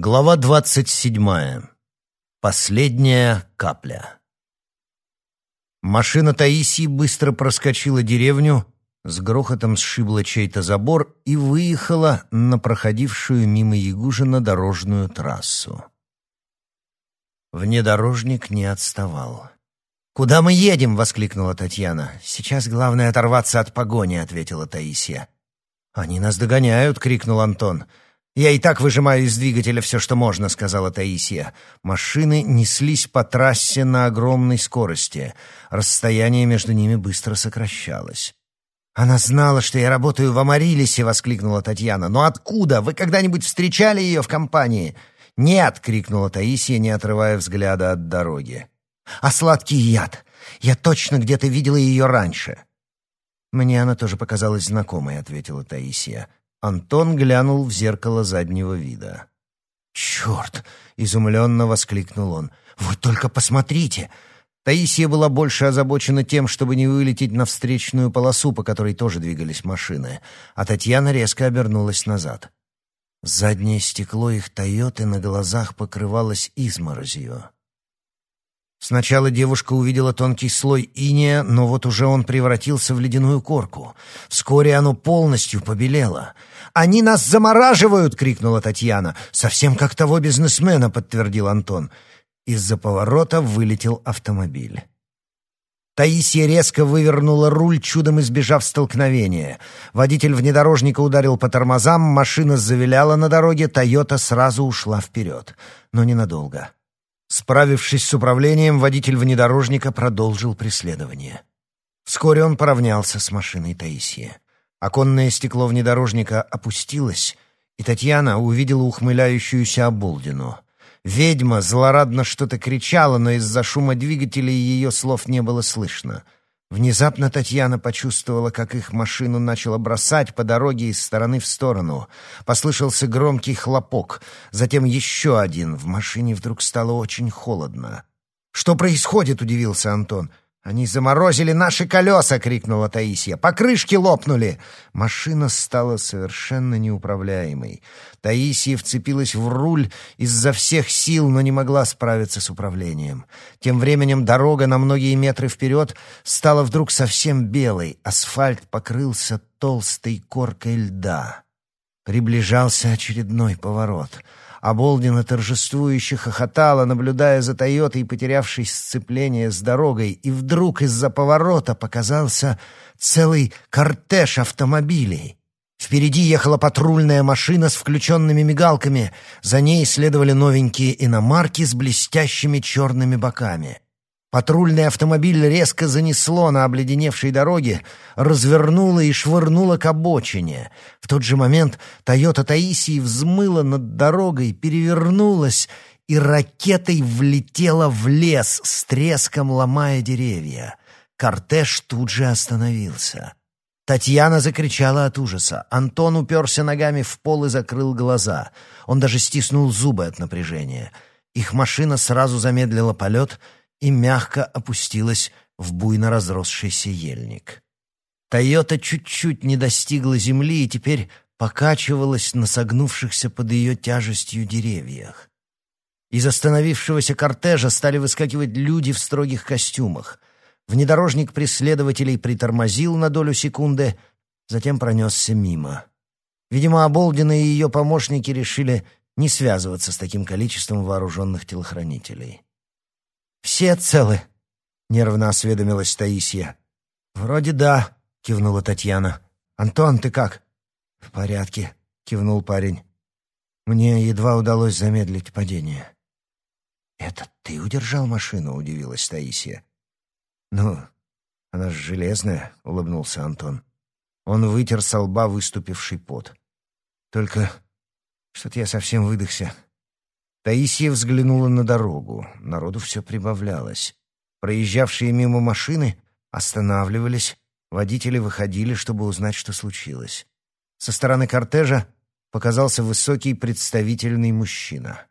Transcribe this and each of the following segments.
Глава двадцать седьмая. Последняя капля. Машина Таисии быстро проскочила деревню, с грохотом сшибла чей-то забор и выехала на проходившую мимо Ягужина дорожную трассу. Внедорожник не отставал. «Куда мы едем?» — воскликнула Татьяна. «Сейчас главное оторваться от погони», — ответила Таисия. «Они нас догоняют!» — крикнул Антон. «Я и так выжимаю из двигателя все, что можно», — сказала Таисия. Машины неслись по трассе на огромной скорости. Расстояние между ними быстро сокращалось. «Она знала, что я работаю в Амарилисе!» — воскликнула Татьяна. «Но откуда? Вы когда-нибудь встречали ее в компании?» «Нет!» — крикнула Таисия, не отрывая взгляда от дороги. «А сладкий яд! Я точно где-то видела ее раньше!» «Мне она тоже показалась знакомой», — ответила Таисия. Антон глянул в зеркало заднего вида. «Черт!» — изумленно воскликнул он. «Вы только посмотрите!» Таисия была больше озабочена тем, чтобы не вылететь на встречную полосу, по которой тоже двигались машины, а Татьяна резко обернулась назад. Заднее стекло их «Тойоты» на глазах покрывалось изморозью. Сначала девушка увидела тонкий слой иния, но вот уже он превратился в ледяную корку. Вскоре оно полностью побелело. «Они нас замораживают!» — крикнула Татьяна. «Совсем как того бизнесмена», — подтвердил Антон. Из-за поворота вылетел автомобиль. Таисия резко вывернула руль, чудом избежав столкновения. Водитель внедорожника ударил по тормозам, машина завиляла на дороге, «Тойота» сразу ушла вперед. Но ненадолго. Справившись с управлением, водитель внедорожника продолжил преследование. Вскоре он поравнялся с машиной Таисии. Оконное стекло внедорожника опустилось, и Татьяна увидела ухмыляющуюся Оболдину. Ведьма злорадно что-то кричала, но из-за шума двигателя ее слов не было слышно — Внезапно Татьяна почувствовала, как их машину начало бросать по дороге из стороны в сторону. Послышался громкий хлопок, затем еще один. В машине вдруг стало очень холодно. «Что происходит?» — удивился Антон. «Они заморозили наши колеса!» — крикнула Таисия. «Покрышки лопнули!» Машина стала совершенно неуправляемой. Таисия вцепилась в руль изо всех сил, но не могла справиться с управлением. Тем временем дорога на многие метры вперед стала вдруг совсем белой. Асфальт покрылся толстой коркой льда. Приближался очередной поворот — Оболдина торжествующе хохотала, наблюдая за Тойотой, потерявшей сцепление с дорогой, и вдруг из-за поворота показался целый кортеж автомобилей. Впереди ехала патрульная машина с включенными мигалками, за ней следовали новенькие иномарки с блестящими черными боками — Патрульный автомобиль резко занесло на обледеневшей дороге, развернуло и швырнуло к обочине. В тот же момент «Тойота Таисии» взмыла над дорогой, перевернулась и ракетой влетела в лес, с треском ломая деревья. Кортеж тут же остановился. Татьяна закричала от ужаса. Антон уперся ногами в пол и закрыл глаза. Он даже стиснул зубы от напряжения. Их машина сразу замедлила полет — и мягко опустилась в буйно разросшийся ельник. Тойота чуть-чуть не достигла земли и теперь покачивалась на согнувшихся под ее тяжестью деревьях. Из остановившегося кортежа стали выскакивать люди в строгих костюмах. Внедорожник преследователей притормозил на долю секунды, затем пронесся мимо. Видимо, Оболдина и ее помощники решили не связываться с таким количеством вооруженных телохранителей. «Все целы?» — нервно осведомилась Таисия. «Вроде да», — кивнула Татьяна. «Антон, ты как?» «В порядке», — кивнул парень. «Мне едва удалось замедлить падение». «Это ты удержал машину?» — удивилась Таисия. «Ну, она ж железная», — улыбнулся Антон. Он вытер со лба выступивший пот. «Только что-то я совсем выдохся. Таисия взглянула на дорогу. Народу все прибавлялось. Проезжавшие мимо машины останавливались, водители выходили, чтобы узнать, что случилось. Со стороны кортежа показался высокий представительный мужчина.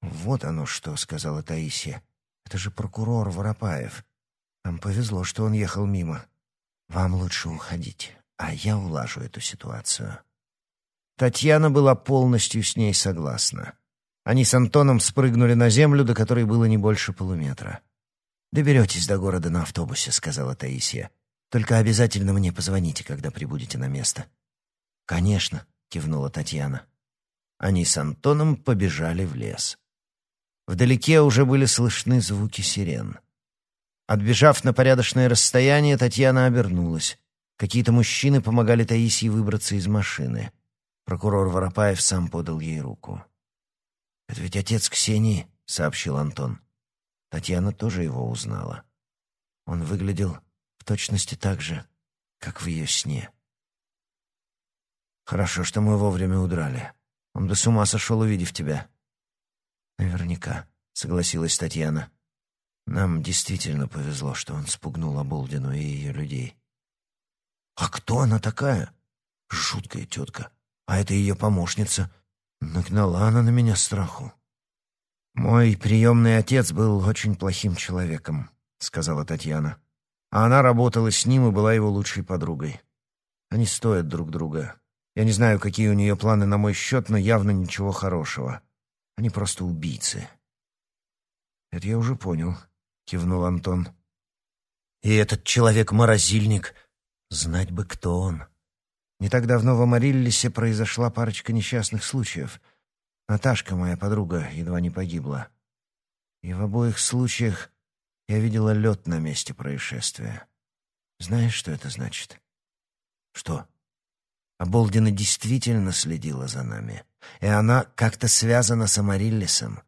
«Вот оно что», — сказала Таисия. «Это же прокурор Воропаев. Нам повезло, что он ехал мимо. Вам лучше уходить, а я улажу эту ситуацию». Татьяна была полностью с ней согласна. Они с Антоном спрыгнули на землю, до которой было не больше полуметра. «Доберетесь до города на автобусе», — сказала Таисия. «Только обязательно мне позвоните, когда прибудете на место». «Конечно», — кивнула Татьяна. Они с Антоном побежали в лес. Вдалеке уже были слышны звуки сирен. Отбежав на порядочное расстояние, Татьяна обернулась. Какие-то мужчины помогали Таисии выбраться из машины. Прокурор Воропаев сам подал ей руку. «Это ведь отец Ксении», — сообщил Антон. Татьяна тоже его узнала. Он выглядел в точности так же, как в ее сне. «Хорошо, что мы вовремя удрали. Он бы с ума сошел, увидев тебя». «Наверняка», — согласилась Татьяна. «Нам действительно повезло, что он спугнул Оболдину и ее людей». «А кто она такая?» «Жуткая тетка. А это ее помощница. Нагнала она на меня страху». «Мой приемный отец был очень плохим человеком», — сказала Татьяна. «А она работала с ним и была его лучшей подругой. Они стоят друг друга. Я не знаю, какие у нее планы на мой счет, но явно ничего хорошего. Они просто убийцы». «Это я уже понял», — кивнул Антон. «И этот человек-морозильник. Знать бы, кто он». Не так давно в Амариллисе произошла парочка несчастных случаев. Наташка, моя подруга, едва не погибла. И в обоих случаях я видела лед на месте происшествия. Знаешь, что это значит? Что? Оболдина действительно следила за нами. И она как-то связана с Амариллисом.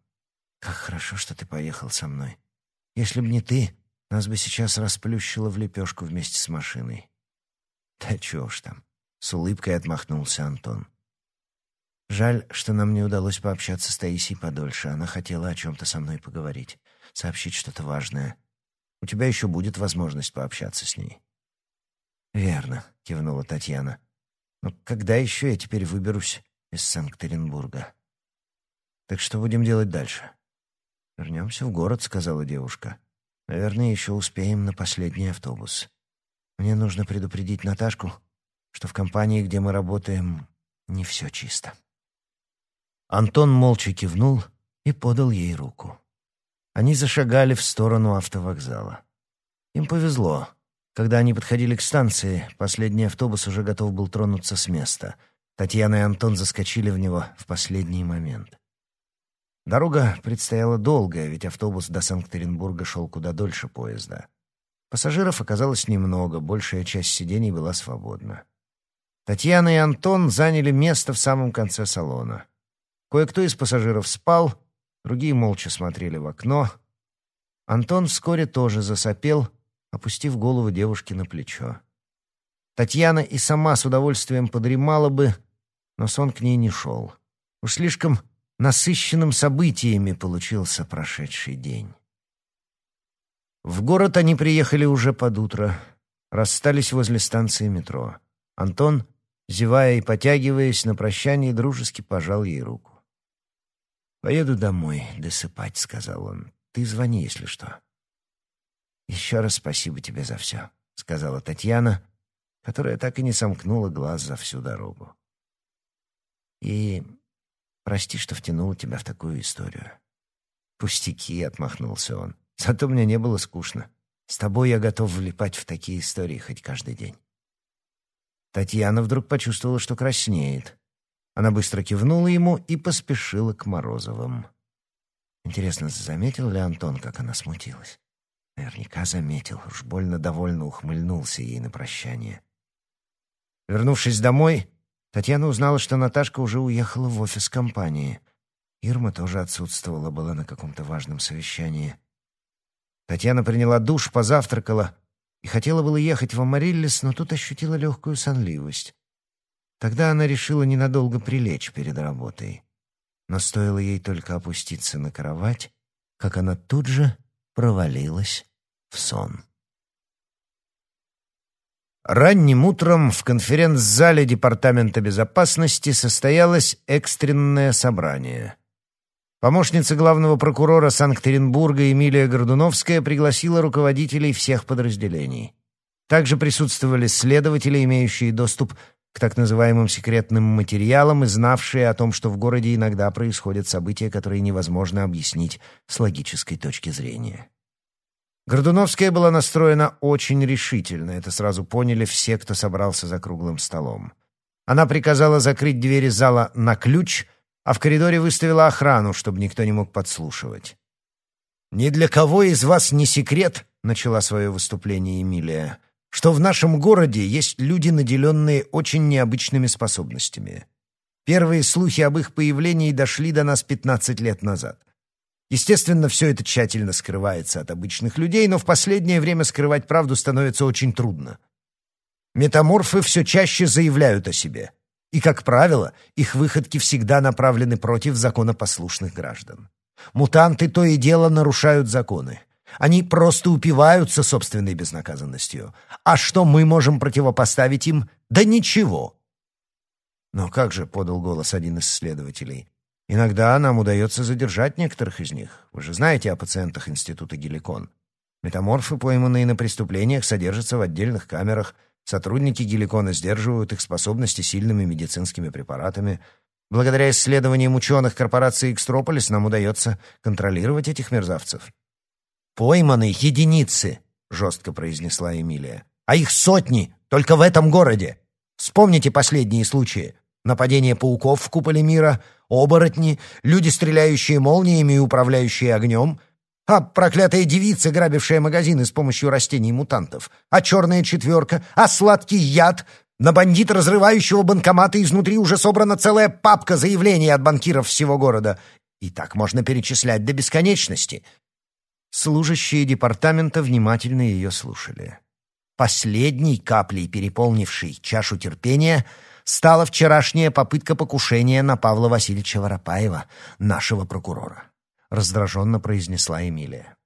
Как хорошо, что ты поехал со мной. Если б не ты, нас бы сейчас расплющило в лепешку вместе с машиной. Да чего ж там. С улыбкой отмахнулся Антон. Жаль, что нам не удалось пообщаться с Таисией подольше. Она хотела о чем-то со мной поговорить, сообщить что-то важное. У тебя еще будет возможность пообщаться с ней. Верно, кивнула Татьяна. Но когда еще я теперь выберусь из Санкт-Петербурга? Так что будем делать дальше? Вернемся в город, сказала девушка. Наверное, еще успеем на последний автобус. Мне нужно предупредить Наташку, что в компании, где мы работаем, не все чисто. Антон молча кивнул и подал ей руку. Они зашагали в сторону автовокзала. Им повезло. Когда они подходили к станции, последний автобус уже готов был тронуться с места. Татьяна и Антон заскочили в него в последний момент. Дорога предстояла долгая, ведь автобус до Санкт-Петербурга шел куда дольше поезда. Пассажиров оказалось немного, большая часть сидений была свободна. Татьяна и Антон заняли место в самом конце салона. Кое-кто из пассажиров спал, другие молча смотрели в окно. Антон вскоре тоже засопел, опустив голову девушки на плечо. Татьяна и сама с удовольствием подремала бы, но сон к ней не шел. Уж слишком насыщенным событиями получился прошедший день. В город они приехали уже под утро, расстались возле станции метро. Антон Зевая и потягиваясь, на прощание дружески пожал ей руку. «Поеду домой досыпать», — сказал он. «Ты звони, если что». «Еще раз спасибо тебе за все», — сказала Татьяна, которая так и не сомкнула глаз за всю дорогу. «И прости, что втянул тебя в такую историю». «Пустяки», — отмахнулся он. «Зато мне не было скучно. С тобой я готов влипать в такие истории хоть каждый день». Татьяна вдруг почувствовала, что краснеет. Она быстро кивнула ему и поспешила к Морозовым. Интересно, заметил ли Антон, как она смутилась? Наверняка заметил, уж больно довольно ухмыльнулся ей на прощание. Вернувшись домой, Татьяна узнала, что Наташка уже уехала в офис компании. Ирма тоже отсутствовала, была на каком-то важном совещании. Татьяна приняла душ, позавтракала и хотела было ехать в Амариллис, но тут ощутила легкую сонливость. Тогда она решила ненадолго прилечь перед работой. Но стоило ей только опуститься на кровать, как она тут же провалилась в сон. Ранним утром в конференц-зале Департамента безопасности состоялось экстренное собрание — Помощница главного прокурора Санкт-Петербурга Эмилия Гордуновская пригласила руководителей всех подразделений. Также присутствовали следователи, имеющие доступ к так называемым секретным материалам и знавшие о том, что в городе иногда происходят события, которые невозможно объяснить с логической точки зрения. Гордуновская была настроена очень решительно, это сразу поняли все, кто собрался за круглым столом. Она приказала закрыть двери зала на ключ, а в коридоре выставила охрану, чтобы никто не мог подслушивать. «Ни для кого из вас не секрет», — начала свое выступление Эмилия, что в нашем городе есть люди, наделенные очень необычными способностями. Первые слухи об их появлении дошли до нас 15 лет назад. Естественно, все это тщательно скрывается от обычных людей, но в последнее время скрывать правду становится очень трудно. Метаморфы все чаще заявляют о себе. И, как правило, их выходки всегда направлены против законопослушных граждан. Мутанты то и дело нарушают законы. Они просто упиваются собственной безнаказанностью. А что мы можем противопоставить им? Да ничего. Но как же, — подал голос один из следователей, — иногда нам удается задержать некоторых из них. Вы же знаете о пациентах Института Геликон. Метаморфы, пойманные на преступлениях, содержатся в отдельных камерах. Сотрудники Геликона сдерживают их способности сильными медицинскими препаратами. Благодаря исследованиям ученых корпорации «Экстрополис» нам удается контролировать этих мерзавцев. «Пойманы единицы», — жестко произнесла Эмилия. «А их сотни, только в этом городе. Вспомните последние случаи. Нападение пауков в куполе мира, оборотни, люди, стреляющие молниями и управляющие огнем, а проклятая девица, грабившая магазины с помощью растений-мутантов, а черная четверка, а сладкий яд. На бандита, разрывающего банкоматы, изнутри уже собрана целая папка заявлений от банкиров всего города. И так можно перечислять до бесконечности. Служащие департамента внимательно ее слушали. Последней каплей, переполнившей чашу терпения, стала вчерашняя попытка покушения на Павла Васильевича Воропаева, нашего прокурора. Раздраженно произнесла Эмилия.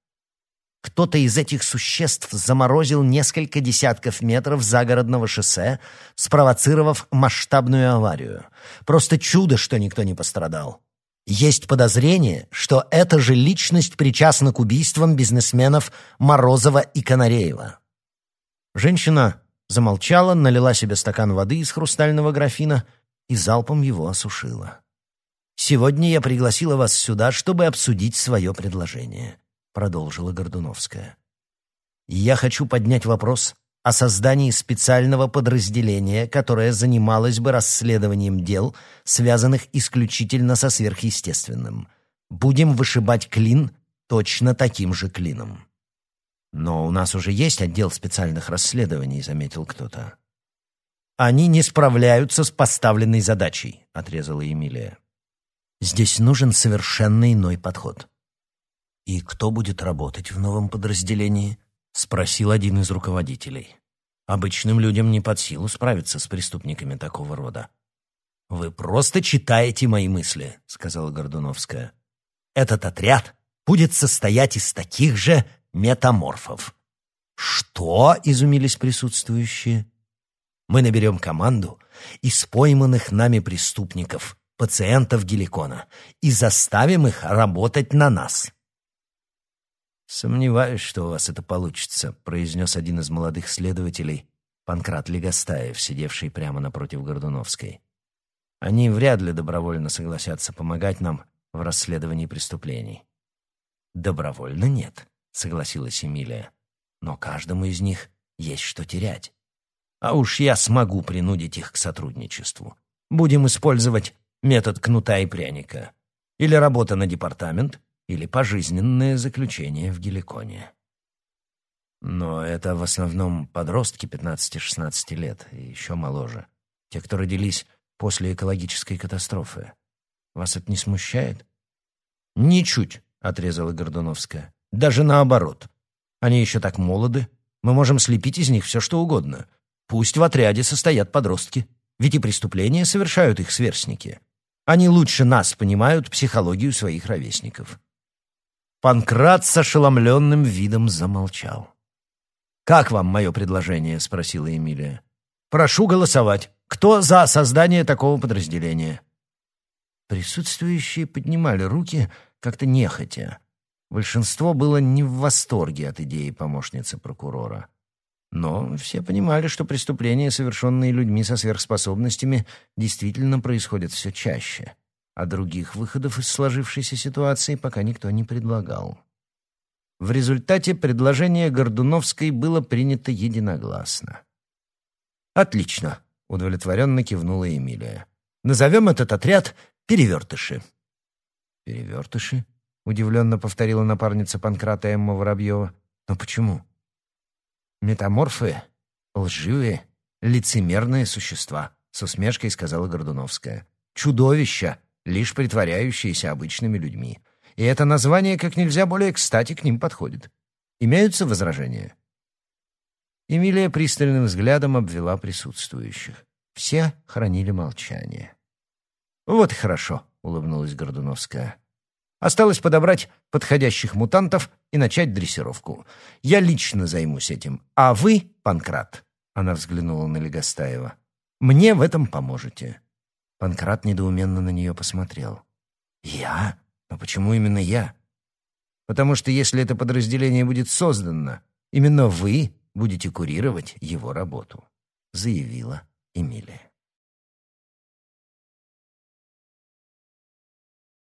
Кто-то из этих существ заморозил несколько десятков метров загородного шоссе, спровоцировав масштабную аварию. Просто чудо, что никто не пострадал. Есть подозрение, что эта же личность причастна к убийствам бизнесменов Морозова и Канареева. Женщина замолчала, налила себе стакан воды из хрустального графина и залпом его осушила. «Сегодня я пригласила вас сюда, чтобы обсудить свое предложение», — продолжила Гордуновская. «Я хочу поднять вопрос о создании специального подразделения, которое занималось бы расследованием дел, связанных исключительно со сверхъестественным. Будем вышибать клин точно таким же клином. «Но у нас уже есть отдел специальных расследований», — заметил кто-то. «Они не справляются с поставленной задачей», — отрезала Эмилия. «Здесь нужен совершенно иной подход». «И кто будет работать в новом подразделении?» — спросил один из руководителей. «Обычным людям не под силу справиться с преступниками такого рода». «Вы просто читаете мои мысли», — сказала Гордуновская. «Этот отряд будет состоять из таких же метаморфов». «Что?» — изумились присутствующие. «Мы наберем команду из пойманных нами преступников, пациентов Геликона, и заставим их работать на нас». «Сомневаюсь, что у вас это получится», — произнес один из молодых следователей, Панкрат Легостаев, сидевший прямо напротив Гордуновской. «Они вряд ли добровольно согласятся помогать нам в расследовании преступлений». «Добровольно нет», — согласилась Эмилия. «Но каждому из них есть что терять. А уж я смогу принудить их к сотрудничеству. Будем использовать метод кнута и пряника. Или работа на департамент, или пожизненное заключение в Геликоне. Но это в основном подростки 15-16 лет и еще моложе. Те, кто родились после экологической катастрофы. Вас это не смущает? «Ничуть», — отрезала Гордуновская. «Даже наоборот. Они еще так молоды. Мы можем слепить из них все, что угодно. Пусть в отряде состоят подростки. Ведь и преступления совершают их сверстники. Они лучше нас понимают психологию своих ровесников». Панкрат с ошеломленным видом замолчал. «Как вам мое предложение?» — спросила Эмилия. «Прошу голосовать. Кто за создание такого подразделения?» Присутствующие поднимали руки как-то нехотя. Большинство было не в восторге от идеи помощницы прокурора. Но все понимали, что преступления, совершенные людьми со сверхспособностями, действительно происходят все чаще, а других выходов из сложившейся ситуации пока никто не предлагал. В результате предложение Гордуновской было принято единогласно. «Отлично», — удовлетворенно кивнула Эмилия. «Назовем этот отряд «Перевертыши». «Перевертыши?» — удивленно повторила напарница Панкрата Эмма Воробьева. «Но почему?» «Метаморфы — лживые, лицемерные существа», — с усмешкой сказала Гордуновская. «Чудовища, лишь притворяющиеся обычными людьми. И это название как нельзя более кстати к ним подходит. Имеются возражения?» Эмилия пристальным взглядом обвела присутствующих. Все хранили молчание. «Вот и хорошо», — улыбнулась Гордуновская. Осталось подобрать подходящих мутантов и начать дрессировку. Я лично займусь этим. А вы, Панкрат, — она взглянула на Легостаева, — мне в этом поможете. Панкрат недоуменно на нее посмотрел. «Я? Но почему именно я?» «Потому что если это подразделение будет создано, именно вы будете курировать его работу», — заявила Эмилия.